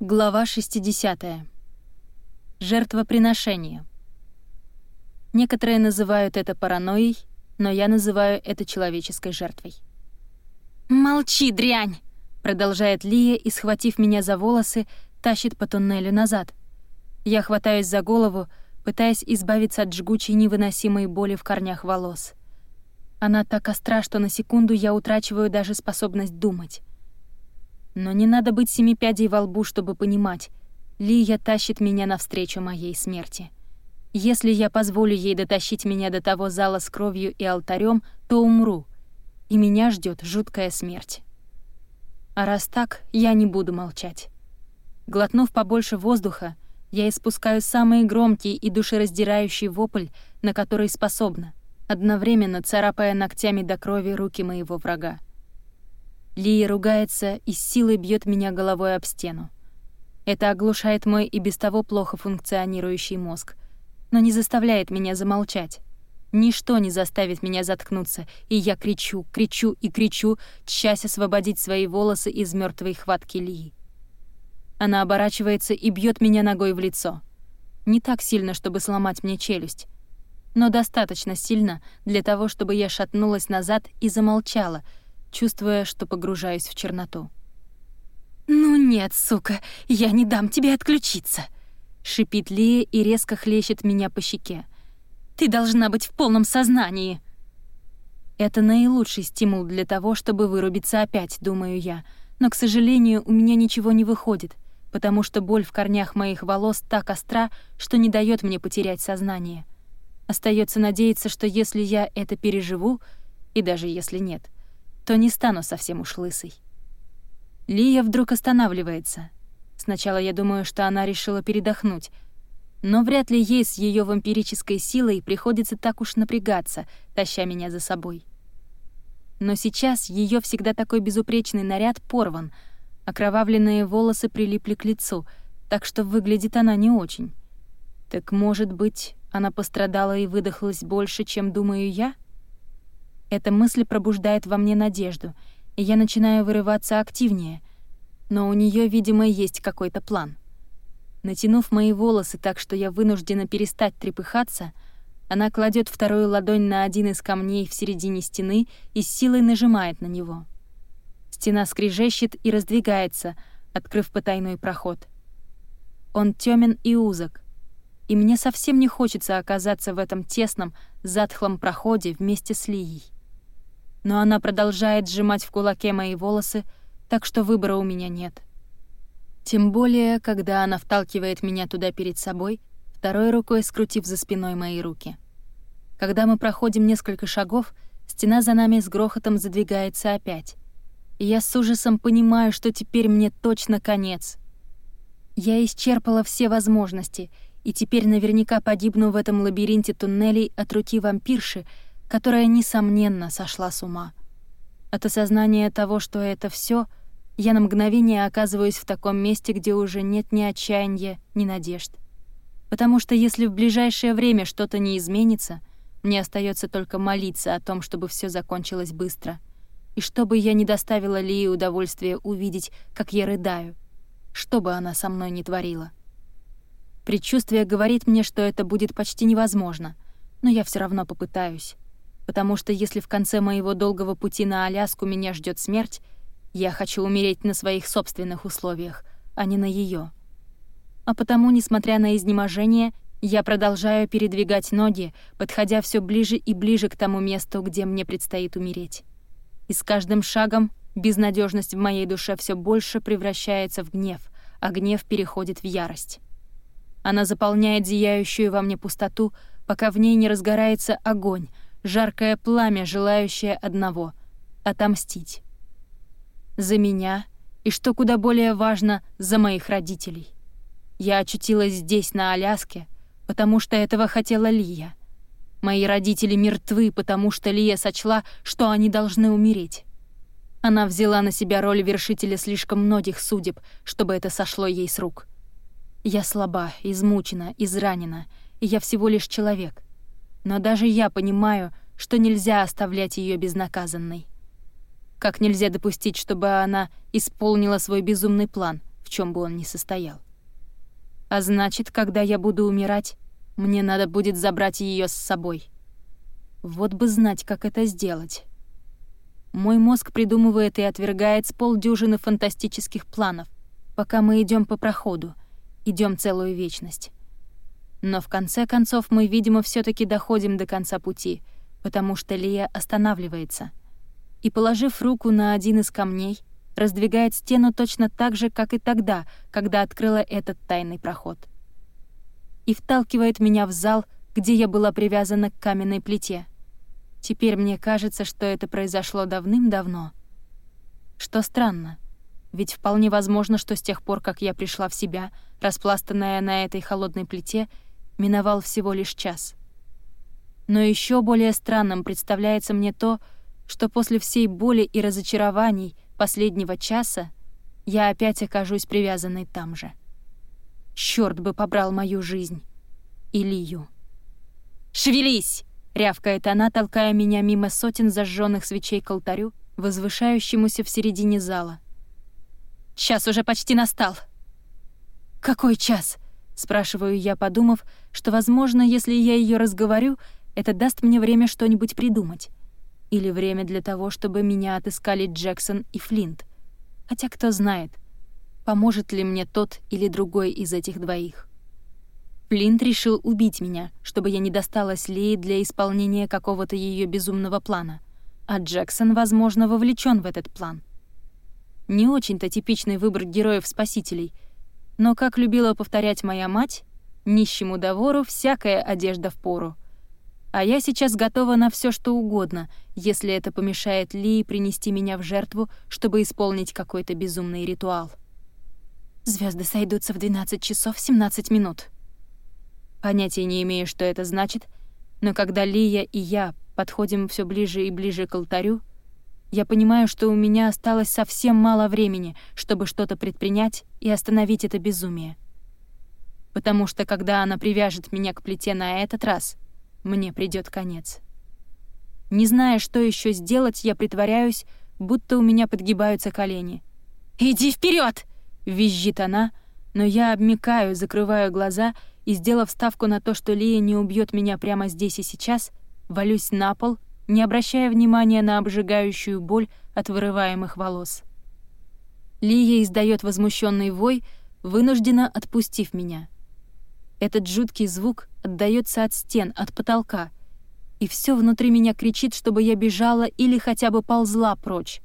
Глава 60. Жертвоприношение. Некоторые называют это паранойей, но я называю это человеческой жертвой. «Молчи, дрянь!» — продолжает Лия и, схватив меня за волосы, тащит по туннелю назад. Я хватаюсь за голову, пытаясь избавиться от жгучей невыносимой боли в корнях волос. Она так остра, что на секунду я утрачиваю даже способность думать. Но не надо быть семи пядей во лбу, чтобы понимать. Лия тащит меня навстречу моей смерти. Если я позволю ей дотащить меня до того зала с кровью и алтарем, то умру, и меня ждет жуткая смерть. А раз так, я не буду молчать. Глотнув побольше воздуха, я испускаю самый громкий и душераздирающий вопль, на который способна, одновременно царапая ногтями до крови руки моего врага. Лия ругается и с силой бьет меня головой об стену. Это оглушает мой и без того плохо функционирующий мозг, но не заставляет меня замолчать. Ничто не заставит меня заткнуться, и я кричу, кричу и кричу, часть освободить свои волосы из мертвой хватки Лии. Она оборачивается и бьет меня ногой в лицо. Не так сильно, чтобы сломать мне челюсть, но достаточно сильно для того, чтобы я шатнулась назад и замолчала — чувствуя, что погружаюсь в черноту. «Ну нет, сука, я не дам тебе отключиться!» — шипит Лия и резко хлещет меня по щеке. «Ты должна быть в полном сознании!» Это наилучший стимул для того, чтобы вырубиться опять, думаю я, но, к сожалению, у меня ничего не выходит, потому что боль в корнях моих волос так остра, что не дает мне потерять сознание. Остается надеяться, что если я это переживу, и даже если нет — то не стану совсем уж лысой. Лия вдруг останавливается. Сначала я думаю, что она решила передохнуть, но вряд ли ей с ее вампирической силой приходится так уж напрягаться, таща меня за собой. Но сейчас ее всегда такой безупречный наряд порван, окровавленные волосы прилипли к лицу, так что выглядит она не очень. Так, может быть, она пострадала и выдохлась больше, чем думаю я?» Эта мысль пробуждает во мне надежду, и я начинаю вырываться активнее. Но у нее, видимо, есть какой-то план. Натянув мои волосы так, что я вынуждена перестать трепыхаться, она кладет вторую ладонь на один из камней в середине стены и с силой нажимает на него. Стена скрежещет и раздвигается, открыв потайной проход. Он тёмен и узок, и мне совсем не хочется оказаться в этом тесном, затхлом проходе вместе с Лией но она продолжает сжимать в кулаке мои волосы, так что выбора у меня нет. Тем более, когда она вталкивает меня туда перед собой, второй рукой скрутив за спиной мои руки. Когда мы проходим несколько шагов, стена за нами с грохотом задвигается опять. И я с ужасом понимаю, что теперь мне точно конец. Я исчерпала все возможности, и теперь наверняка погибну в этом лабиринте туннелей от руки вампирши, которая, несомненно, сошла с ума. От осознания того, что это все, я на мгновение оказываюсь в таком месте, где уже нет ни отчаяния, ни надежд. Потому что если в ближайшее время что-то не изменится, мне остается только молиться о том, чтобы все закончилось быстро. И чтобы я не доставила Лии удовольствия увидеть, как я рыдаю, что бы она со мной ни творила. Предчувствие говорит мне, что это будет почти невозможно, но я все равно попытаюсь потому что если в конце моего долгого пути на Аляску меня ждет смерть, я хочу умереть на своих собственных условиях, а не на ее. А потому, несмотря на изнеможение, я продолжаю передвигать ноги, подходя все ближе и ближе к тому месту, где мне предстоит умереть. И с каждым шагом безнадежность в моей душе все больше превращается в гнев, а гнев переходит в ярость. Она заполняет зияющую во мне пустоту, пока в ней не разгорается огонь, жаркое пламя, желающее одного — отомстить. За меня и, что куда более важно, за моих родителей. Я очутилась здесь, на Аляске, потому что этого хотела Лия. Мои родители мертвы, потому что Лия сочла, что они должны умереть. Она взяла на себя роль вершителя слишком многих судеб, чтобы это сошло ей с рук. Я слаба, измучена, изранена, и я всего лишь человек. Но даже я понимаю, что нельзя оставлять ее безнаказанной. Как нельзя допустить, чтобы она исполнила свой безумный план, в чем бы он ни состоял. А значит, когда я буду умирать, мне надо будет забрать ее с собой. Вот бы знать, как это сделать. Мой мозг придумывает и отвергает с полдюжины фантастических планов, пока мы идем по проходу, идем целую вечность. Но в конце концов мы, видимо, все таки доходим до конца пути, потому что Лия останавливается и, положив руку на один из камней, раздвигает стену точно так же, как и тогда, когда открыла этот тайный проход. И вталкивает меня в зал, где я была привязана к каменной плите. Теперь мне кажется, что это произошло давным-давно. Что странно, ведь вполне возможно, что с тех пор, как я пришла в себя, распластанная на этой холодной плите, миновал всего лишь час. Но еще более странным представляется мне то, что после всей боли и разочарований последнего часа я опять окажусь привязанной там же. Чёрт бы побрал мою жизнь. Илью. «Шевелись!» — рявкает она, толкая меня мимо сотен зажженных свечей к алтарю, возвышающемуся в середине зала. «Час уже почти настал». «Какой час?» — спрашиваю я, подумав, что, возможно, если я ее разговорю, это даст мне время что-нибудь придумать. Или время для того, чтобы меня отыскали Джексон и Флинт. Хотя кто знает, поможет ли мне тот или другой из этих двоих. Флинт решил убить меня, чтобы я не досталась Лии для исполнения какого-то ее безумного плана, а Джексон, возможно, вовлечен в этот план. Не очень-то типичный выбор героев-спасителей, но, как любила повторять моя мать, нищему довору всякая одежда в пору — а я сейчас готова на все, что угодно, если это помешает Ли принести меня в жертву, чтобы исполнить какой-то безумный ритуал. Звезды сойдутся в 12 часов 17 минут. Понятия не имею, что это значит, но когда Лия и я подходим все ближе и ближе к алтарю, я понимаю, что у меня осталось совсем мало времени, чтобы что-то предпринять и остановить это безумие. Потому что когда она привяжет меня к плите на этот раз — мне придёт конец. Не зная, что ещё сделать, я притворяюсь, будто у меня подгибаются колени. «Иди вперёд!» — визжит она, но я обмикаю, закрываю глаза и, сделав ставку на то, что Лия не убьёт меня прямо здесь и сейчас, валюсь на пол, не обращая внимания на обжигающую боль от вырываемых волос. Лия издаёт возмущённый вой, вынуждена отпустив меня. Этот жуткий звук отдаётся от стен, от потолка. И всё внутри меня кричит, чтобы я бежала или хотя бы ползла прочь.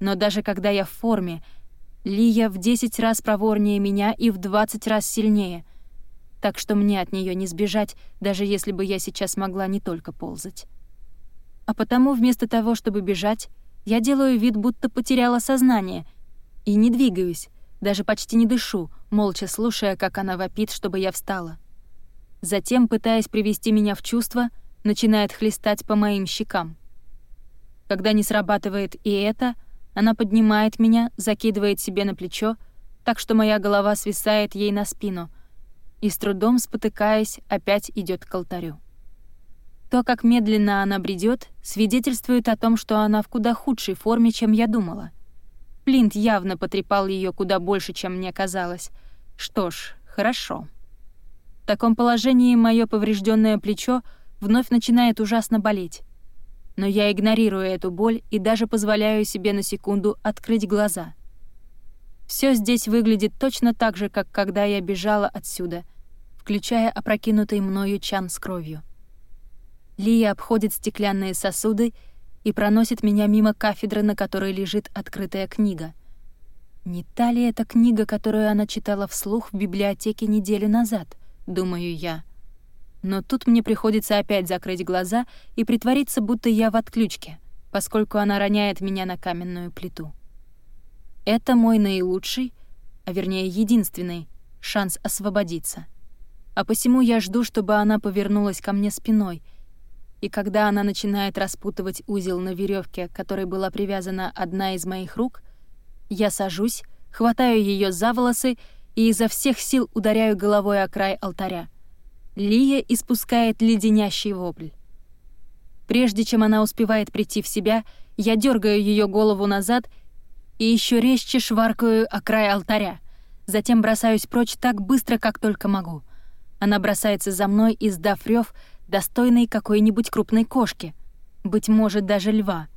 Но даже когда я в форме, Лия в 10 раз проворнее меня и в 20 раз сильнее. Так что мне от неё не сбежать, даже если бы я сейчас могла не только ползать. А потому вместо того, чтобы бежать, я делаю вид, будто потеряла сознание, и не двигаюсь, даже почти не дышу, молча слушая, как она вопит, чтобы я встала. Затем, пытаясь привести меня в чувство, начинает хлестать по моим щекам. Когда не срабатывает и это, она поднимает меня, закидывает себе на плечо, так что моя голова свисает ей на спину, и с трудом спотыкаясь, опять идет к алтарю. То, как медленно она бредет, свидетельствует о том, что она в куда худшей форме, чем я думала. Плинт явно потрепал ее куда больше, чем мне казалось. Что ж, хорошо. В таком положении мое поврежденное плечо вновь начинает ужасно болеть. Но я игнорирую эту боль и даже позволяю себе на секунду открыть глаза. Все здесь выглядит точно так же, как когда я бежала отсюда, включая опрокинутый мною чан с кровью. Лия обходит стеклянные сосуды и проносит меня мимо кафедры, на которой лежит открытая книга. Не та ли это книга, которую она читала вслух в библиотеке неделю назад — думаю я. Но тут мне приходится опять закрыть глаза и притвориться, будто я в отключке, поскольку она роняет меня на каменную плиту. Это мой наилучший, а вернее единственный, шанс освободиться. А посему я жду, чтобы она повернулась ко мне спиной, и когда она начинает распутывать узел на веревке, которой была привязана одна из моих рук, я сажусь, хватаю ее за волосы и изо всех сил ударяю головой о край алтаря. Лия испускает леденящий вопль. Прежде чем она успевает прийти в себя, я дергаю ее голову назад и еще резче шваркаю о край алтаря. Затем бросаюсь прочь так быстро, как только могу. Она бросается за мной, издав рев, достойный какой-нибудь крупной кошки, быть может, даже льва.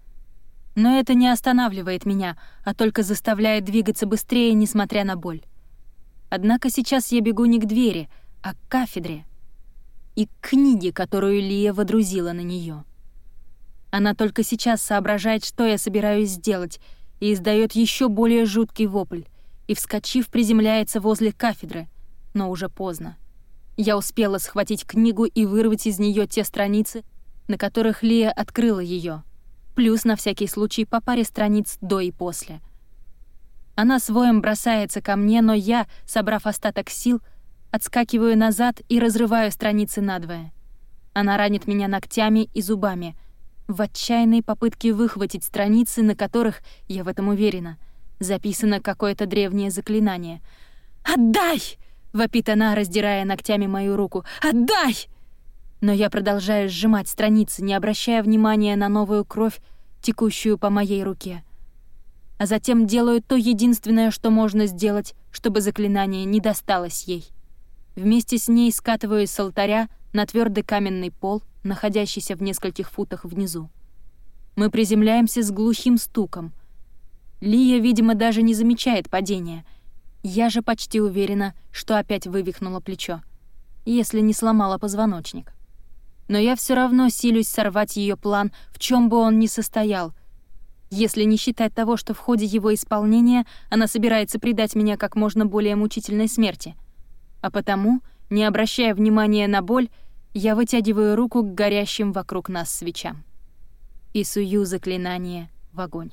Но это не останавливает меня, а только заставляет двигаться быстрее, несмотря на боль. Однако сейчас я бегу не к двери, а к кафедре и к книге, которую Лия водрузила на нее. Она только сейчас соображает, что я собираюсь сделать, и издает еще более жуткий вопль, и, вскочив, приземляется возле кафедры, но уже поздно. Я успела схватить книгу и вырвать из нее те страницы, на которых Лия открыла ее, плюс на всякий случай по паре страниц до и после. Она своим бросается ко мне, но я, собрав остаток сил, отскакиваю назад и разрываю страницы надвое. Она ранит меня ногтями и зубами, в отчаянной попытке выхватить страницы, на которых, я в этом уверена, записано какое-то древнее заклинание. «Отдай!» — вопит она, раздирая ногтями мою руку. «Отдай!» Но я продолжаю сжимать страницы, не обращая внимания на новую кровь, текущую по моей руке. А затем делаю то единственное, что можно сделать, чтобы заклинание не досталось ей. Вместе с ней скатываюсь с алтаря на твердый каменный пол, находящийся в нескольких футах внизу. Мы приземляемся с глухим стуком. Лия, видимо, даже не замечает падения. Я же почти уверена, что опять вывихнула плечо, если не сломала позвоночник. Но я все равно силюсь сорвать ее план, в чем бы он ни состоял, если не считать того, что в ходе его исполнения она собирается предать меня как можно более мучительной смерти — а потому, не обращая внимания на боль, я вытягиваю руку к горящим вокруг нас свечам и сую заклинание в огонь.